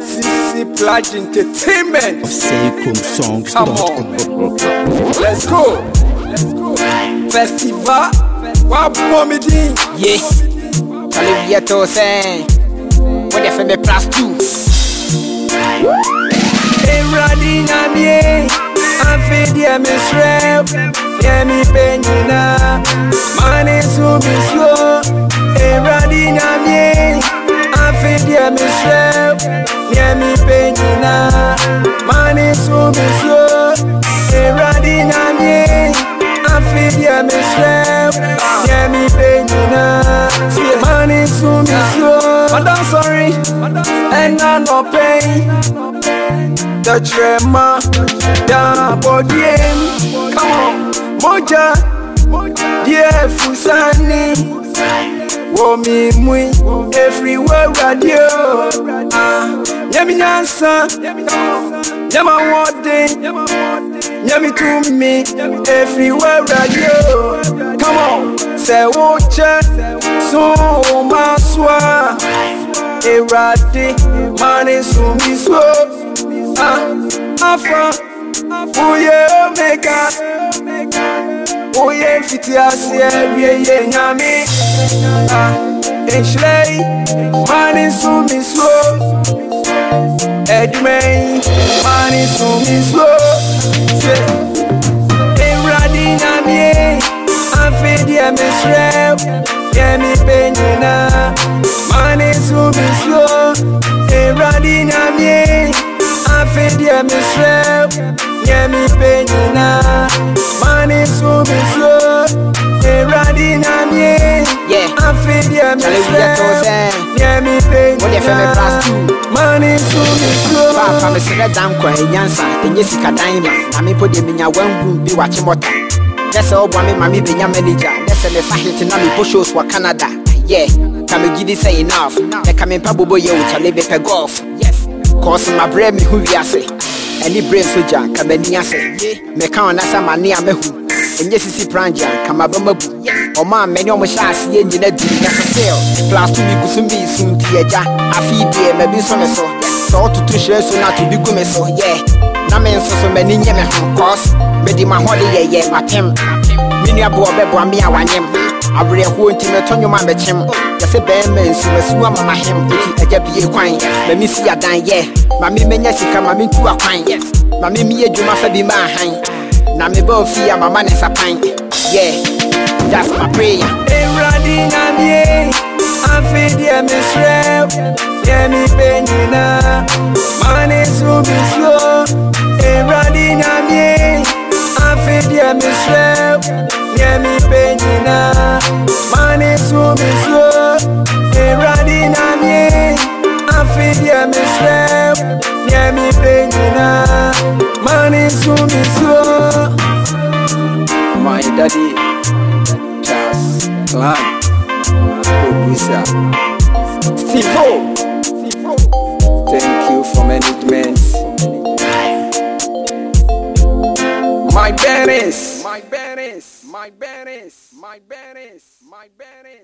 CC Plage Entertainment. Seicom Come on. Let's go. Let's go. Festival. What mommy ding? Yeah. Olivia to say. What if me plus two? Ewurade nyamie afi deɛ mesrɛ deɛ mepɛ nyinaa mane so mesuo mesrɛ deɛ mepɛ nyinaa mane so mesuo Madam sorry. Ɛna nɔpɛn the tremor. Down body come on. Moja. Dear fusani wo mi mui everywhere radio. Ah nyami nyansa nyama wode nyami to me everywhere radio. Come on say wo che so maswa erade mane sumi so ah afa oye omega oye fiti ase wie ye nyame. Ah ehyirei mane sumi so edumei mane sumi so se ewurade nyame afe deɛ mesrɛ deɛ mepɛ nyinaa mane sumi so ewurade nyame afe deɛ mesrɛ deɛ mepɛ nyinaa mane sumi so Yeah. Charlie, we mesrɛ are to say. deɛ mepɛ What if me plus two? nyinaa mane sumi so Papa me sere dan kwa enyansa enye sika dan ma na me po de menya wan room bi wa chimota Dese obo me ma me benya manager. Dese me fa hit na me po shows wa Canada. Yeah. Ka me gidi say enough. E ka me pa bobo ye ucha le be pe golf. Yes. Cause my brain me hu wiase Any brain soja ka me ni ase Me ka ona sa mane a Enye sisi pranja ka ma ba mabu Ọma many ọmọ hyɛ aseɛ nyina di. Na so still Plus two bi kusum bi sum ti agya Afi deɛ ma bi so me so. Sɛ ɔtoto hyerɛ so na to bi gu me so yeah. Na me nso so m'ani nyɛ me ho cause. Mede m'ahɔde yɛyɛ mapem Me nuaboa ɔbɛboa me a wanyem Awerɛhoɔ nti mɛtɔ nnwom a mɛkyem Yɛsɛ bɛrima nsu masuwa ma mahem Eti agya bie kwan. Ma me si adan yɛ Ma me mɛnya sika ma me ntu akwan. Ma me meyɛ dwuma fa ma ahan Na me bɔ fie a mama ne nsapan Yeah, that's my prayer. Ewurade nyamie afe deɛ mesrɛ deɛ mepɛ nyinaa mane so mesuo Ewurade nyamie afe deɛ mesrɛ deɛ mepɛ nyinaa mane so mesuo Ewurade nyamie daddy Charles Clan, producer. Steve Thank you for management. My parents, my parents, my parents, my parents, my parents.